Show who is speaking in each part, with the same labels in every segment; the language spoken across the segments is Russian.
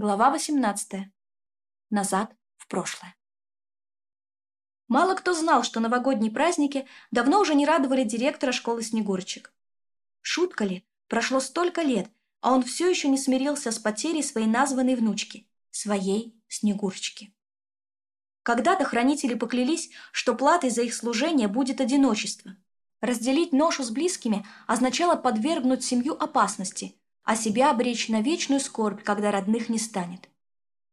Speaker 1: Глава 18. Назад в прошлое. Мало кто знал, что новогодние праздники давно уже не радовали директора школы Снегурчик. Шутка ли, прошло столько лет, а он все еще не смирился с потерей своей названной внучки, своей Снегурочки. Когда-то хранители поклялись, что платой за их служение будет одиночество. Разделить ношу с близкими означало подвергнуть семью опасности – а себя обречь на вечную скорбь, когда родных не станет.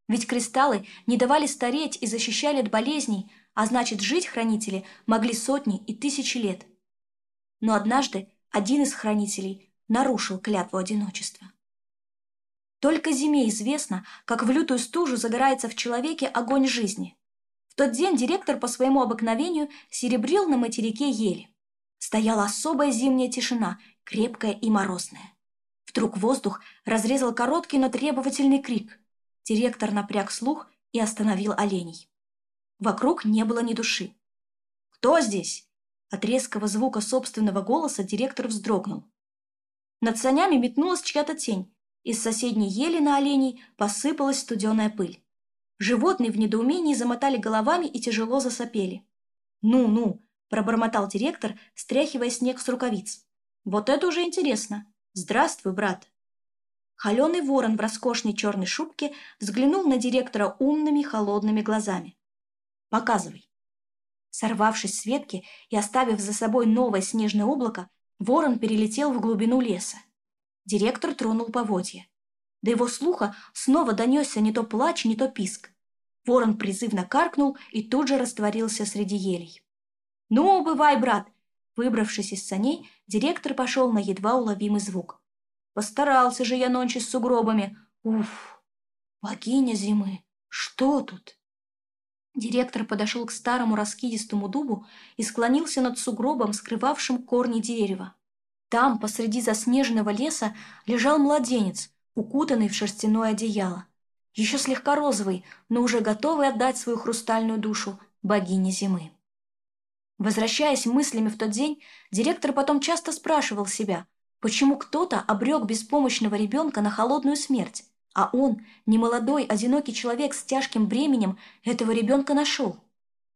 Speaker 1: Ведь кристаллы не давали стареть и защищали от болезней, а значит жить хранители могли сотни и тысячи лет. Но однажды один из хранителей нарушил клятву одиночества. Только зиме известно, как в лютую стужу загорается в человеке огонь жизни. В тот день директор по своему обыкновению серебрил на материке ели. Стояла особая зимняя тишина, крепкая и морозная. Вдруг воздух разрезал короткий, но требовательный крик. Директор напряг слух и остановил оленей. Вокруг не было ни души. «Кто здесь?» От резкого звука собственного голоса директор вздрогнул. Над санями метнулась чья-то тень. Из соседней ели на оленей посыпалась студеная пыль. Животные в недоумении замотали головами и тяжело засопели. «Ну-ну», – пробормотал директор, стряхивая снег с рукавиц. «Вот это уже интересно. «Здравствуй, брат!» Холеный ворон в роскошной черной шубке взглянул на директора умными холодными глазами. «Показывай!» Сорвавшись с ветки и оставив за собой новое снежное облако, ворон перелетел в глубину леса. Директор тронул поводья. До его слуха снова донесся не то плач, не то писк. Ворон призывно каркнул и тут же растворился среди елей. «Ну, бывай, брат, Выбравшись из саней, директор пошел на едва уловимый звук. «Постарался же я ночи с сугробами! Уф! Богиня зимы! Что тут?» Директор подошел к старому раскидистому дубу и склонился над сугробом, скрывавшим корни дерева. Там, посреди заснеженного леса, лежал младенец, укутанный в шерстяное одеяло. Еще слегка розовый, но уже готовый отдать свою хрустальную душу богине зимы. Возвращаясь мыслями в тот день, директор потом часто спрашивал себя, почему кто-то обрек беспомощного ребенка на холодную смерть, а он, немолодой, одинокий человек с тяжким бременем, этого ребенка нашел.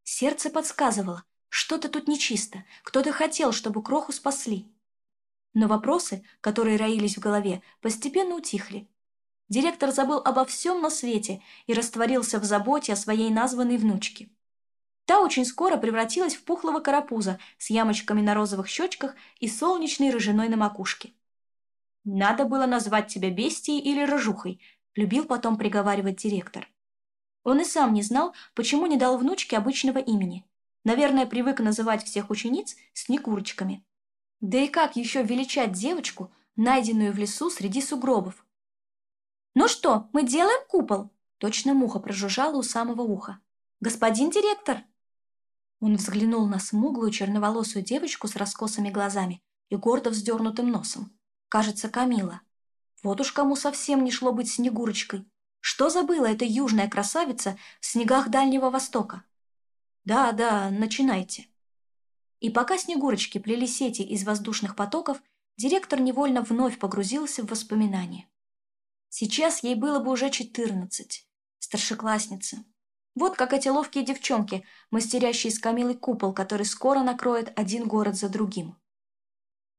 Speaker 1: Сердце подсказывало, что-то тут нечисто, кто-то хотел, чтобы кроху спасли. Но вопросы, которые роились в голове, постепенно утихли. Директор забыл обо всем на свете и растворился в заботе о своей названной внучке. Та очень скоро превратилась в пухлого карапуза с ямочками на розовых щечках и солнечной рыжиной на макушке. «Надо было назвать тебя бестией или рыжухой», – любил потом приговаривать директор. Он и сам не знал, почему не дал внучке обычного имени. Наверное, привык называть всех учениц снегурочками. Да и как еще величать девочку, найденную в лесу среди сугробов? «Ну что, мы делаем купол?» Точно муха прожужжала у самого уха. «Господин директор!» Он взглянул на смуглую черноволосую девочку с раскосыми глазами и гордо вздернутым носом. Кажется, Камила. Вот уж кому совсем не шло быть Снегурочкой. Что забыла эта южная красавица в снегах Дальнего Востока? Да, да, начинайте. И пока Снегурочки плели сети из воздушных потоков, директор невольно вновь погрузился в воспоминания. Сейчас ей было бы уже 14, старшеклассница, вот как эти ловкие девчонки, мастерящие из камилы купол, который скоро накроет один город за другим.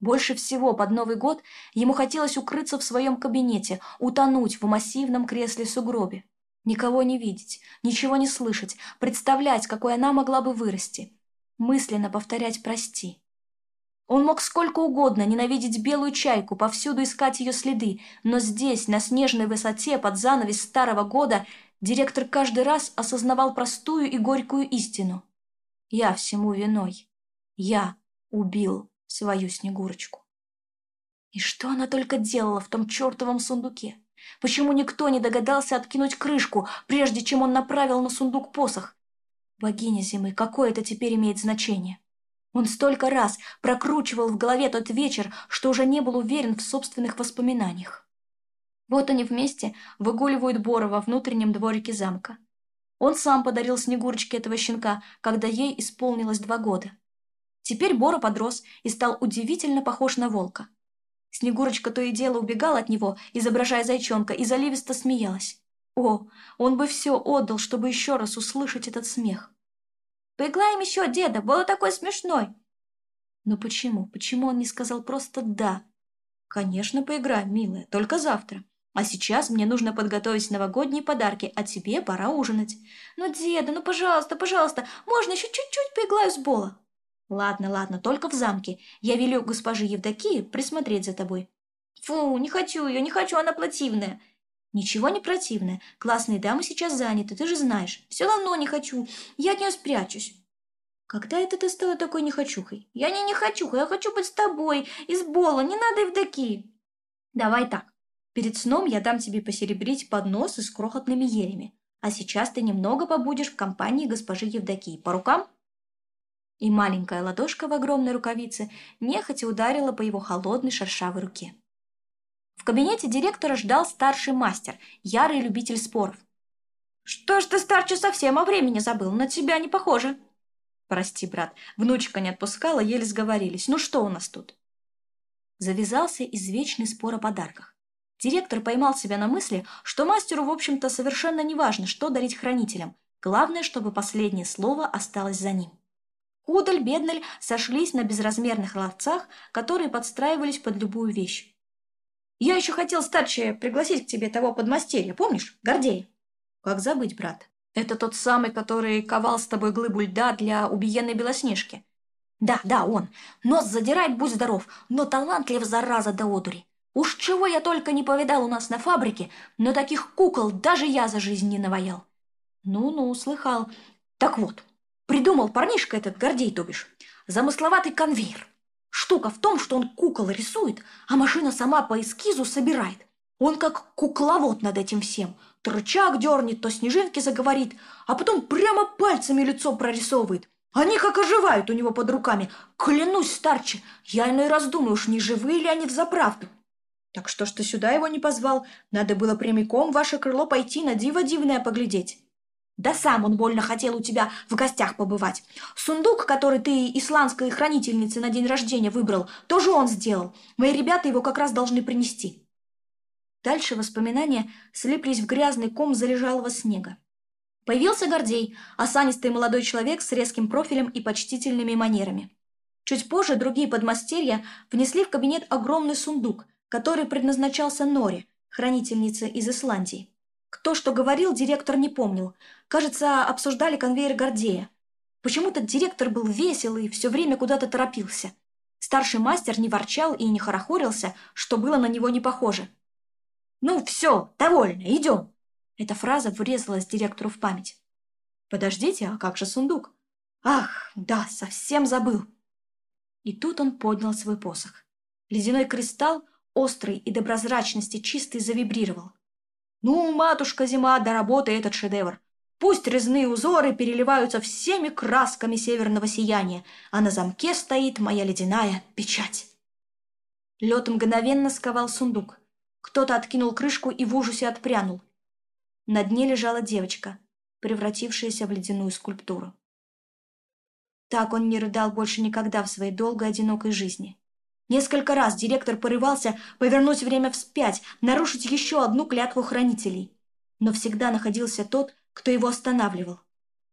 Speaker 1: Больше всего под Новый год ему хотелось укрыться в своем кабинете, утонуть в массивном кресле-сугробе. Никого не видеть, ничего не слышать, представлять, какой она могла бы вырасти. Мысленно повторять «прости». Он мог сколько угодно ненавидеть белую чайку, повсюду искать ее следы, но здесь, на снежной высоте под занавес старого года, Директор каждый раз осознавал простую и горькую истину. Я всему виной. Я убил свою Снегурочку. И что она только делала в том чертовом сундуке? Почему никто не догадался откинуть крышку, прежде чем он направил на сундук посох? Богиня зимы, какое это теперь имеет значение? Он столько раз прокручивал в голове тот вечер, что уже не был уверен в собственных воспоминаниях. Вот они вместе выгуливают Бора во внутреннем дворике замка. Он сам подарил Снегурочке этого щенка, когда ей исполнилось два года. Теперь Бора подрос и стал удивительно похож на волка. Снегурочка то и дело убегала от него, изображая зайчонка, и заливисто смеялась. О, он бы все отдал, чтобы еще раз услышать этот смех. «Поиграем еще, деда, было такой смешной!» Но почему? Почему он не сказал просто «да»? «Конечно, поиграем, милая, только завтра». А сейчас мне нужно подготовить новогодние подарки, а тебе пора ужинать. Ну, деда, ну, пожалуйста, пожалуйста, можно еще чуть-чуть поиглаю с Бола? Ладно, ладно, только в замке. Я велю госпожи Евдокии присмотреть за тобой. Фу, не хочу ее, не хочу, она противная. Ничего не противная, Классные дамы сейчас заняты, ты же знаешь. Все равно не хочу. Я от нее спрячусь. Когда это ты стала такой нехочухой? Я не нехочуха, я хочу быть с тобой, из Бола, не надо Евдокии. Давай так, Перед сном я дам тебе посеребрить поднос с крохотными елями, а сейчас ты немного побудешь в компании госпожи Евдокии. По рукам?» И маленькая ладошка в огромной рукавице нехотя ударила по его холодной шершавой руке. В кабинете директора ждал старший мастер, ярый любитель споров. «Что ж ты, старче, совсем о времени забыл? На тебя не похоже!» «Прости, брат, внучка не отпускала, еле сговорились. Ну что у нас тут?» Завязался извечный спор о подарках. Директор поймал себя на мысли, что мастеру, в общем-то, совершенно не важно, что дарить хранителям. Главное, чтобы последнее слово осталось за ним. Кудель, Беднель сошлись на безразмерных ловцах, которые подстраивались под любую вещь. «Я еще хотел, старче, пригласить к тебе того подмастерья, помнишь? Гордей? «Как забыть, брат? Это тот самый, который ковал с тобой глыбу льда для убиенной Белоснежки». «Да, да, он. Нос задирает, будь здоров, но талантлив, зараза до одури. Уж чего я только не повидал у нас на фабрике, но таких кукол даже я за жизнь не наваял. Ну-ну, слыхал. Так вот, придумал парнишка этот Гордей, то бишь, замысловатый конвейер. Штука в том, что он кукол рисует, а машина сама по эскизу собирает. Он как кукловод над этим всем. То рычаг дернет, то снежинки заговорит, а потом прямо пальцами лицо прорисовывает. Они как оживают у него под руками. Клянусь, старче, я иной раз думаю, уж не живые ли они в взаправду. Так что ж ты сюда его не позвал? Надо было прямиком в ваше крыло пойти на диво дивное поглядеть. Да сам он больно хотел у тебя в гостях побывать. Сундук, который ты исландской хранительнице на день рождения выбрал, тоже он сделал. Мои ребята его как раз должны принести. Дальше воспоминания слиплись в грязный ком залежалого снега. Появился Гордей, осанистый молодой человек с резким профилем и почтительными манерами. Чуть позже другие подмастерья внесли в кабинет огромный сундук – который предназначался Норе, хранительнице из Исландии. Кто что говорил, директор не помнил. Кажется, обсуждали конвейер Гордея. Почему-то директор был весел и все время куда-то торопился. Старший мастер не ворчал и не хорохорился, что было на него не похоже. «Ну все, довольно, идем!» Эта фраза врезалась директору в память. «Подождите, а как же сундук?» «Ах, да, совсем забыл!» И тут он поднял свой посох. Ледяной кристалл острый и до прозрачности чистый, завибрировал. «Ну, матушка зима, до работы этот шедевр! Пусть резные узоры переливаются всеми красками северного сияния, а на замке стоит моя ледяная печать!» Лед мгновенно сковал сундук. Кто-то откинул крышку и в ужасе отпрянул. На дне лежала девочка, превратившаяся в ледяную скульптуру. Так он не рыдал больше никогда в своей долгой одинокой жизни. Несколько раз директор порывался повернуть время вспять, нарушить еще одну клятву хранителей. Но всегда находился тот, кто его останавливал.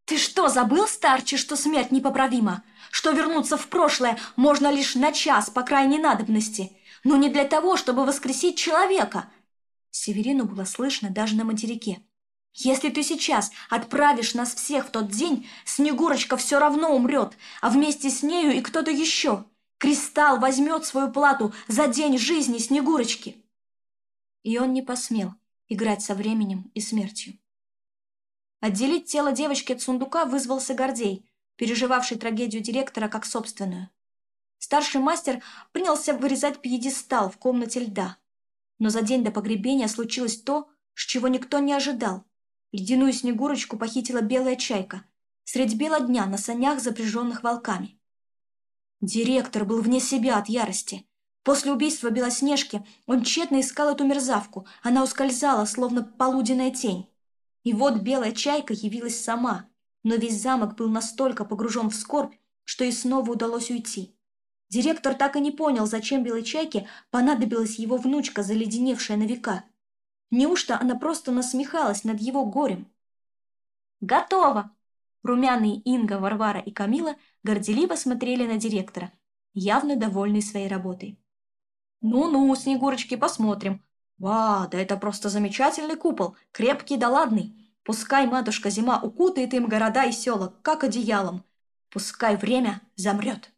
Speaker 1: «Ты что, забыл, старче, что смерть непоправима? Что вернуться в прошлое можно лишь на час по крайней надобности, но не для того, чтобы воскресить человека?» Северину было слышно даже на материке. «Если ты сейчас отправишь нас всех в тот день, Снегурочка все равно умрет, а вместе с нею и кто-то еще!» Кристалл возьмет свою плату за день жизни Снегурочки. И он не посмел играть со временем и смертью. Отделить тело девочки от сундука вызвался Гордей, переживавший трагедию директора как собственную. Старший мастер принялся вырезать пьедестал в комнате льда. Но за день до погребения случилось то, с чего никто не ожидал. Ледяную Снегурочку похитила белая чайка средь бела дня на санях, запряженных волками. Директор был вне себя от ярости. После убийства Белоснежки он тщетно искал эту мерзавку. Она ускользала, словно полуденная тень. И вот белая чайка явилась сама. Но весь замок был настолько погружен в скорбь, что и снова удалось уйти. Директор так и не понял, зачем белой чайке понадобилась его внучка, заледеневшая на века. Неужто она просто насмехалась над его горем? «Готово!» Румяные Инга, Варвара и Камила горделиво смотрели на директора, явно довольны своей работой. «Ну-ну, Снегурочки, посмотрим. Ва, да это просто замечательный купол, крепкий да ладный. Пускай матушка зима укутает им города и села, как одеялом. Пускай время замрет».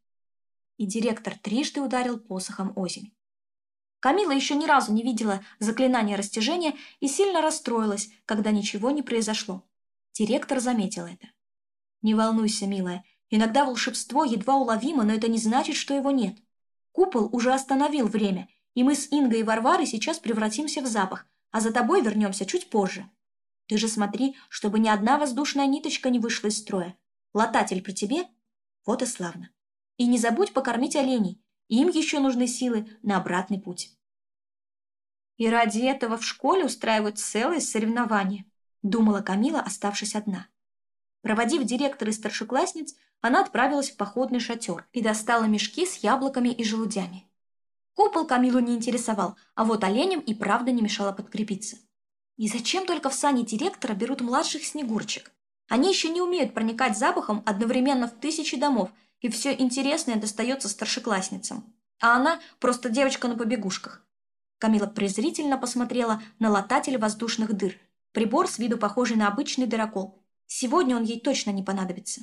Speaker 1: И директор трижды ударил посохом озимь. Камила еще ни разу не видела заклинания растяжения и сильно расстроилась, когда ничего не произошло. Директор заметил это. Не волнуйся, милая. Иногда волшебство едва уловимо, но это не значит, что его нет. Купол уже остановил время, и мы с Ингой и Варварой сейчас превратимся в запах, а за тобой вернемся чуть позже. Ты же смотри, чтобы ни одна воздушная ниточка не вышла из строя. Лататель при тебе? Вот и славно. И не забудь покормить оленей. Им еще нужны силы на обратный путь. И ради этого в школе устраивают целые соревнования, думала Камила, оставшись одна. Проводив директор и старшеклассниц, она отправилась в походный шатер и достала мешки с яблоками и желудями. Купол Камилу не интересовал, а вот оленям и правда не мешало подкрепиться. И зачем только в сане директора берут младших снегурчик? Они еще не умеют проникать запахом одновременно в тысячи домов, и все интересное достается старшеклассницам. А она просто девочка на побегушках. Камила презрительно посмотрела на лататель воздушных дыр. Прибор с виду похожий на обычный дырокол, Сегодня он ей точно не понадобится.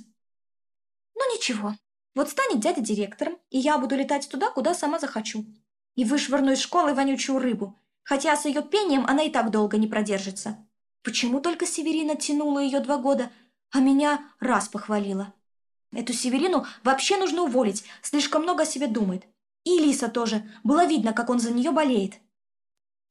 Speaker 1: Ну ничего, вот станет дядя директором, и я буду летать туда, куда сама захочу. И вышвырну из школы вонючую рыбу, хотя с ее пением она и так долго не продержится. Почему только Северина тянула ее два года, а меня раз похвалила? Эту Северину вообще нужно уволить, слишком много о себе думает. И Лиса тоже, было видно, как он за нее болеет.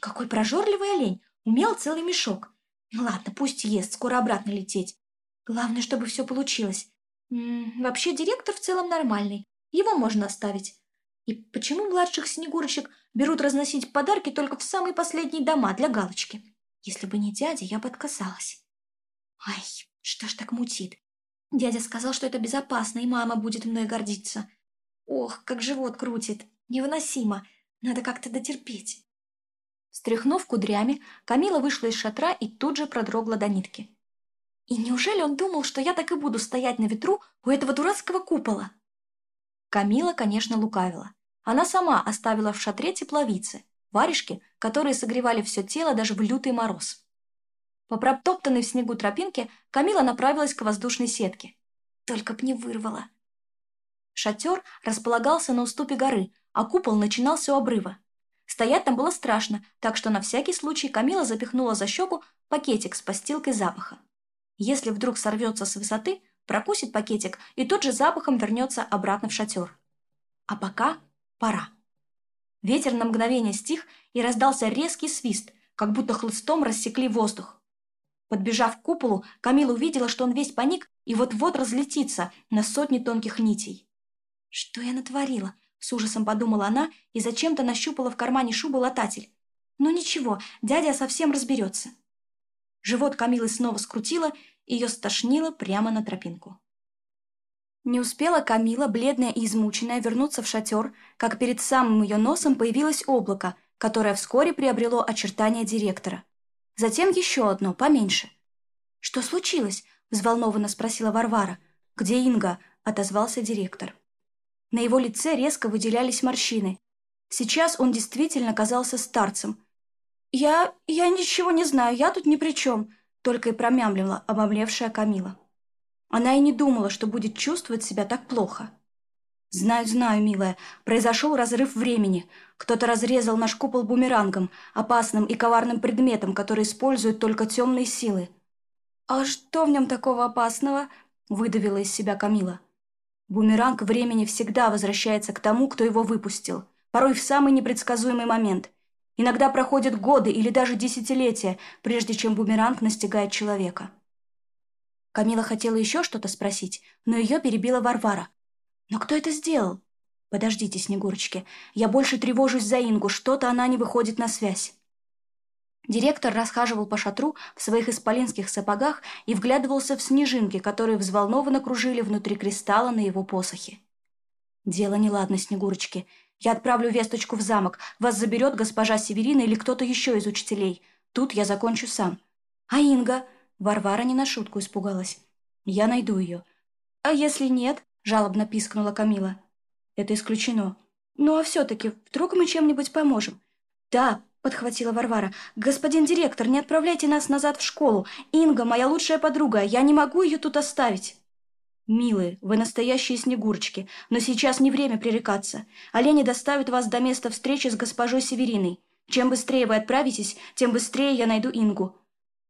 Speaker 1: Какой прожорливый олень, умел целый мешок. Ну ладно, пусть ест, скоро обратно лететь. Главное, чтобы все получилось. М -м, вообще директор в целом нормальный. Его можно оставить. И почему младших снегурочек берут разносить подарки только в самые последние дома для галочки? Если бы не дядя, я бы отказалась. Ай, что ж так мутит? Дядя сказал, что это безопасно, и мама будет мной гордиться. Ох, как живот крутит. Невыносимо. Надо как-то дотерпеть. Стряхнув кудрями, Камила вышла из шатра и тут же продрогла до нитки. И неужели он думал, что я так и буду стоять на ветру у этого дурацкого купола? Камила, конечно, лукавила. Она сама оставила в шатре тепловицы, варежки, которые согревали все тело даже в лютый мороз. По проптоптанной в снегу тропинке Камила направилась к воздушной сетке. Только б не вырвала. Шатер располагался на уступе горы, а купол начинался у обрыва. Стоять там было страшно, так что на всякий случай Камила запихнула за щеку пакетик с постилкой запаха. Если вдруг сорвется с высоты, прокусит пакетик и тут же запахом вернется обратно в шатер. А пока пора. Ветер на мгновение стих и раздался резкий свист, как будто хлыстом рассекли воздух. Подбежав к куполу, Камила увидела, что он весь паник и вот-вот разлетится на сотни тонких нитей. «Что я натворила?» – с ужасом подумала она и зачем-то нащупала в кармане шубы лататель. «Ну ничего, дядя совсем разберется». Живот Камилы снова скрутило, и ее стошнило прямо на тропинку. Не успела Камила, бледная и измученная, вернуться в шатер, как перед самым ее носом появилось облако, которое вскоре приобрело очертания директора. Затем еще одно, поменьше. «Что случилось?» – взволнованно спросила Варвара. «Где Инга?» – отозвался директор. На его лице резко выделялись морщины. Сейчас он действительно казался старцем – «Я... я ничего не знаю, я тут ни при чем», — только и промямлила обомлевшая Камила. Она и не думала, что будет чувствовать себя так плохо. «Знаю, знаю, милая, произошел разрыв времени. Кто-то разрезал наш купол бумерангом, опасным и коварным предметом, который используют только темные силы». «А что в нем такого опасного?» — выдавила из себя Камила. «Бумеранг времени всегда возвращается к тому, кто его выпустил, порой в самый непредсказуемый момент. Иногда проходят годы или даже десятилетия, прежде чем бумеранг настигает человека. Камила хотела еще что-то спросить, но ее перебила Варвара. «Но кто это сделал?» «Подождите, Снегурочки, я больше тревожусь за Ингу, что-то она не выходит на связь». Директор расхаживал по шатру в своих исполинских сапогах и вглядывался в снежинки, которые взволнованно кружили внутри кристалла на его посохе. «Дело неладно, Снегурочки. Я отправлю весточку в замок. Вас заберет госпожа Северина или кто-то еще из учителей. Тут я закончу сам. А Инга? Варвара не на шутку испугалась. Я найду ее. А если нет? Жалобно пискнула Камила. Это исключено. Ну а все-таки, вдруг мы чем-нибудь поможем? Да, подхватила Варвара. «Господин директор, не отправляйте нас назад в школу. Инга моя лучшая подруга, я не могу ее тут оставить». Милые, вы настоящие снегурочки, но сейчас не время пререкаться. Олени доставят вас до места встречи с госпожой Севериной. Чем быстрее вы отправитесь, тем быстрее я найду Ингу».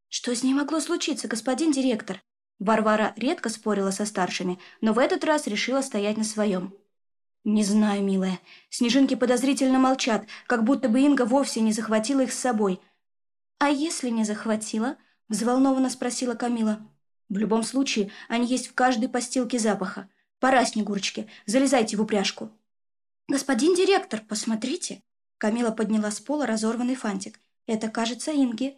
Speaker 1: «Что с ней могло случиться, господин директор?» Варвара редко спорила со старшими, но в этот раз решила стоять на своем. «Не знаю, милая. Снежинки подозрительно молчат, как будто бы Инга вовсе не захватила их с собой». «А если не захватила?» – взволнованно спросила Камила. В любом случае, они есть в каждой постилке запаха. Пора, Снегурочки, залезайте в упряжку. Господин директор, посмотрите. Камила подняла с пола разорванный фантик. Это, кажется, Инги.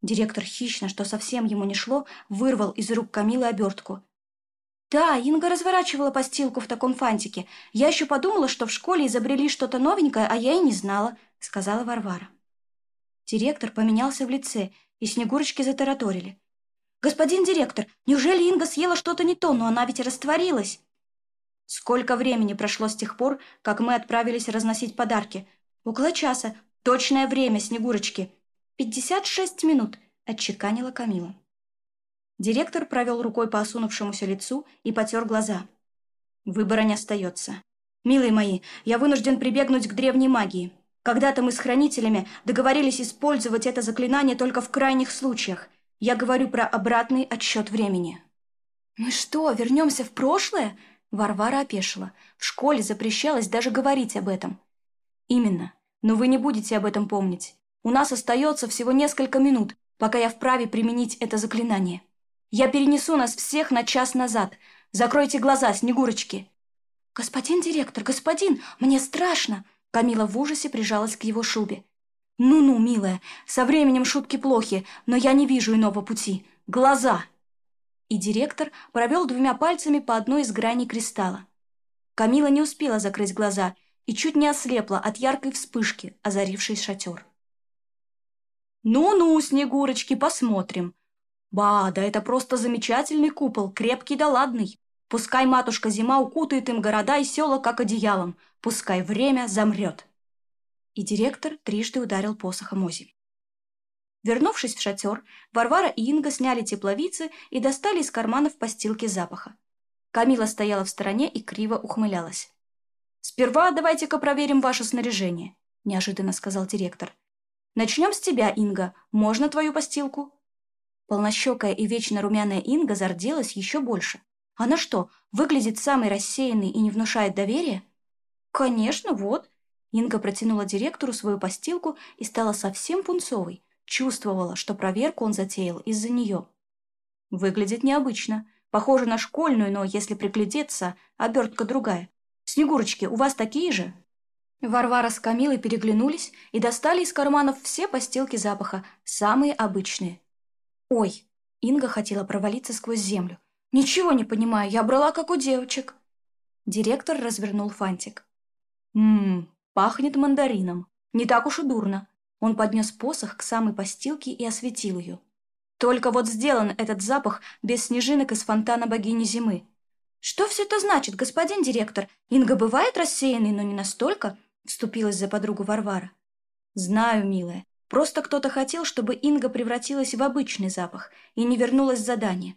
Speaker 1: Директор хищно, что совсем ему не шло, вырвал из рук Камилы обертку. Да, Инга разворачивала постилку в таком фантике. Я еще подумала, что в школе изобрели что-то новенькое, а я и не знала, сказала Варвара. Директор поменялся в лице, и Снегурочки затараторили господин директор неужели инга съела что то не то но она ведь растворилась? Сколько времени прошло с тех пор как мы отправились разносить подарки? Около часа. Точное время снегурочки. Пятьдесят шесть минут отчеканила камила. Директор провел рукой по осунувшемуся лицу и потер глаза. Выбора не остается милые мои я вынужден прибегнуть к древней магии. Когда то мы с хранителями договорились использовать это заклинание только в крайних случаях. Я говорю про обратный отсчет времени. «Мы что, вернемся в прошлое?» Варвара опешила. В школе запрещалось даже говорить об этом. «Именно. Но вы не будете об этом помнить. У нас остается всего несколько минут, пока я вправе применить это заклинание. Я перенесу нас всех на час назад. Закройте глаза, Снегурочки!» «Господин директор, господин, мне страшно!» Камила в ужасе прижалась к его шубе. Ну-ну, милая, со временем шутки плохи, но я не вижу иного пути. Глаза!» И директор провел двумя пальцами по одной из граней кристалла. Камила не успела закрыть глаза и чуть не ослепла от яркой вспышки, озарившей шатер. «Ну-ну, Снегурочки, посмотрим. Ба, да это просто замечательный купол, крепкий да ладный. Пускай матушка зима укутает им города и села, как одеялом. Пускай время замрет» и директор трижды ударил посохом Озими. Вернувшись в шатер, Варвара и Инга сняли тепловицы и достали из карманов постилки запаха. Камила стояла в стороне и криво ухмылялась. «Сперва давайте-ка проверим ваше снаряжение», – неожиданно сказал директор. «Начнем с тебя, Инга. Можно твою постилку?» Полнощекая и вечно румяная Инга зарделась еще больше. Она что, выглядит самой рассеянной и не внушает доверия? «Конечно, вот», Инга протянула директору свою постилку и стала совсем пунцовой. Чувствовала, что проверку он затеял из-за нее. Выглядит необычно. Похоже на школьную, но если приглядеться, обертка другая. Снегурочки, у вас такие же? Варвара с Камилой переглянулись и достали из карманов все постилки запаха, самые обычные. «Ой!» – Инга хотела провалиться сквозь землю. «Ничего не понимаю, я брала, как у девочек». Директор развернул фантик. «Ммм, Пахнет мандарином. Не так уж и дурно. Он поднес посох к самой постилке и осветил ее. Только вот сделан этот запах без снежинок из фонтана богини зимы. «Что все это значит, господин директор? Инга бывает рассеянной, но не настолько?» — вступилась за подругу Варвара. «Знаю, милая. Просто кто-то хотел, чтобы Инга превратилась в обычный запах и не вернулась задание».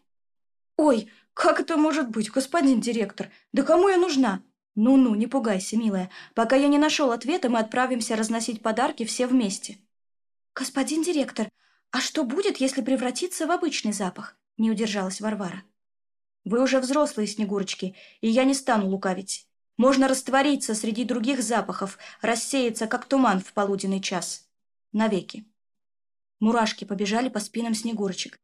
Speaker 1: «Ой, как это может быть, господин директор? Да кому я нужна?» Ну-ну, не пугайся, милая. Пока я не нашел ответа, мы отправимся разносить подарки все вместе. Господин директор, а что будет, если превратиться в обычный запах? Не удержалась Варвара. Вы уже взрослые, Снегурочки, и я не стану лукавить. Можно раствориться среди других запахов, рассеяться, как туман в полуденный час. Навеки. Мурашки побежали по спинам Снегурочек.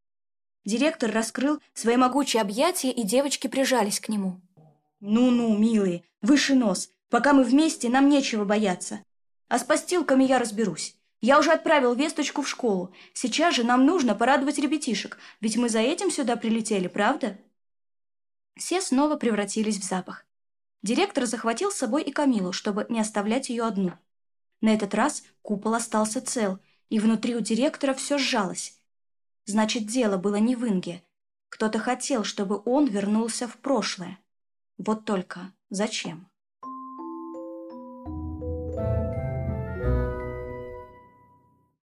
Speaker 1: Директор раскрыл свои могучие объятия, и девочки прижались к нему. Ну-ну, милые, выше нос. Пока мы вместе, нам нечего бояться. А с постилками я разберусь. Я уже отправил весточку в школу. Сейчас же нам нужно порадовать ребятишек, ведь мы за этим сюда прилетели, правда? Все снова превратились в запах. Директор захватил с собой и Камилу, чтобы не оставлять ее одну. На этот раз купол остался цел, и внутри у директора все сжалось. Значит, дело было не в Инге. Кто-то хотел, чтобы он вернулся в прошлое. Вот только зачем?